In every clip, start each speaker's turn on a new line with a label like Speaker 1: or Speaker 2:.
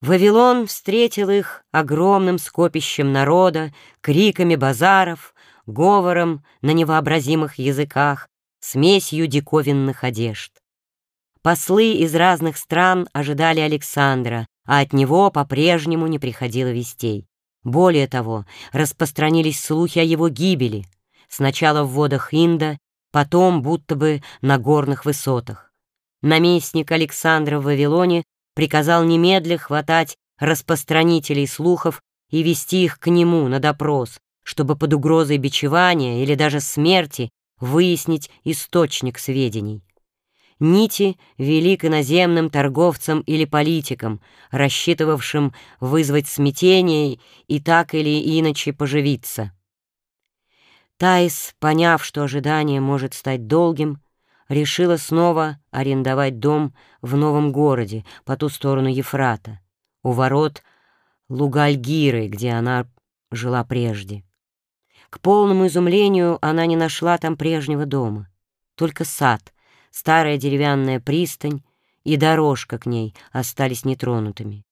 Speaker 1: Вавилон встретил их огромным скопищем народа, криками базаров, говором на невообразимых языках, смесью диковинных одежд. Послы из разных стран ожидали Александра, а от него по-прежнему не приходило вестей. Более того, распространились слухи о его гибели, сначала в водах Инда, потом будто бы на горных высотах. Наместник Александра в Вавилоне приказал немедля хватать распространителей слухов и вести их к нему на допрос, чтобы под угрозой бичевания или даже смерти выяснить источник сведений. Нити вели к иноземным торговцам или политикам, рассчитывавшим вызвать смятение и так или иначе поживиться. Таис, поняв, что ожидание может стать долгим, решила снова арендовать дом в новом городе по ту сторону Ефрата, у ворот Лугальгиры, где она жила прежде. К полному изумлению она не нашла там прежнего дома, только сад, старая деревянная пристань и дорожка к ней остались нетронутыми.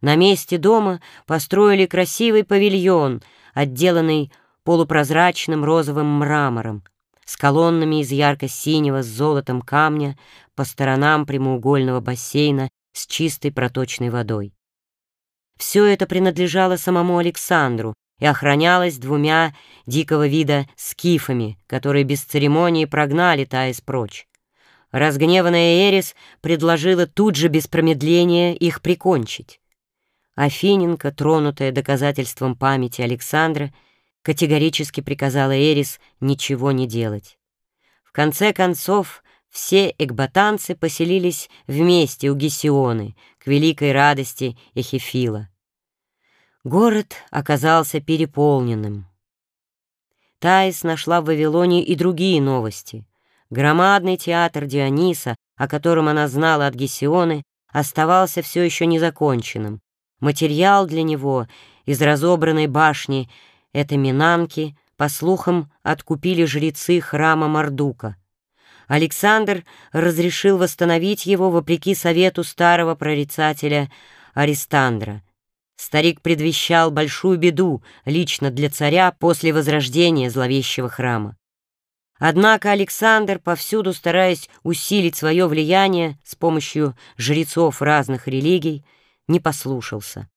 Speaker 1: На месте дома построили красивый павильон, отделанный полупрозрачным розовым мрамором, с колоннами из ярко-синего с золотом камня по сторонам прямоугольного бассейна с чистой проточной водой. Все это принадлежало самому Александру и охранялось двумя дикого вида скифами, которые без церемонии прогнали Таис прочь. Разгневанная Эрис предложила тут же без промедления их прикончить. Афиненко, тронутая доказательством памяти Александра, категорически приказала Эрис ничего не делать. В конце концов, все экбатанцы поселились вместе у Гесионы, к великой радости Эхефила. Город оказался переполненным. Таис нашла в Вавилоне и другие новости. Громадный театр Диониса, о котором она знала от Гесионы, оставался все еще незаконченным. Материал для него из разобранной башни — это Минанки, по слухам, откупили жрецы храма Мардука. Александр разрешил восстановить его вопреки совету старого прорицателя Аристандра. Старик предвещал большую беду лично для царя после возрождения зловещего храма. Однако Александр, повсюду стараясь усилить свое влияние с помощью жрецов разных религий, не послушался.